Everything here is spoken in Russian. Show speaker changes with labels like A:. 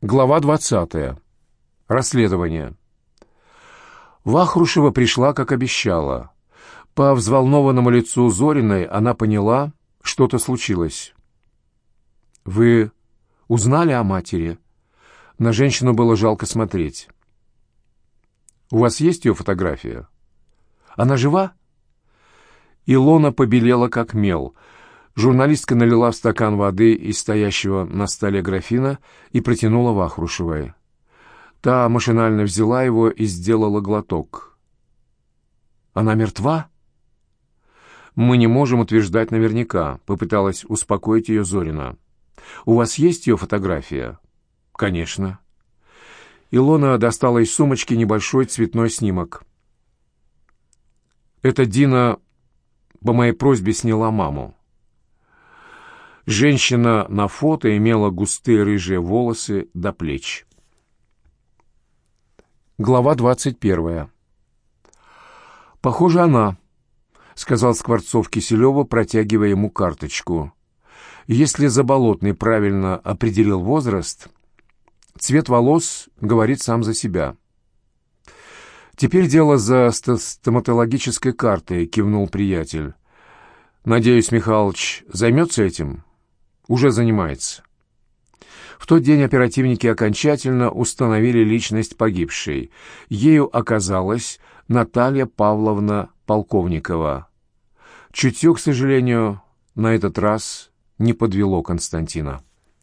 A: Глава 20. Расследование. Вахрушева пришла, как обещала. По взволнованному лицу Зориной она поняла, что-то случилось. «Вы узнали о матери?» На женщину было жалко смотреть. «У вас есть ее фотография? Она жива?» Илона побелела, как мел — Журналистка налила в стакан воды из стоящего на столе графина и протянула Вахрушевой. Та машинально взяла его и сделала глоток. «Она мертва?» «Мы не можем утверждать наверняка», — попыталась успокоить ее Зорина. «У вас есть ее фотография?» «Конечно». Илона достала из сумочки небольшой цветной снимок. «Это Дина по моей просьбе сняла маму. Женщина на фото имела густые рыжие волосы до плеч. Глава двадцать первая. «Похоже, она», — сказал Скворцов Киселева, протягивая ему карточку. «Если Заболотный правильно определил возраст, цвет волос говорит сам за себя». «Теперь дело за стоматологической картой», — кивнул приятель. «Надеюсь, Михалыч займется этим?» Уже занимается. В тот день оперативники окончательно установили личность погибшей. Ею оказалась Наталья Павловна Полковникова. Чутье, к сожалению, на этот раз не подвело Константина.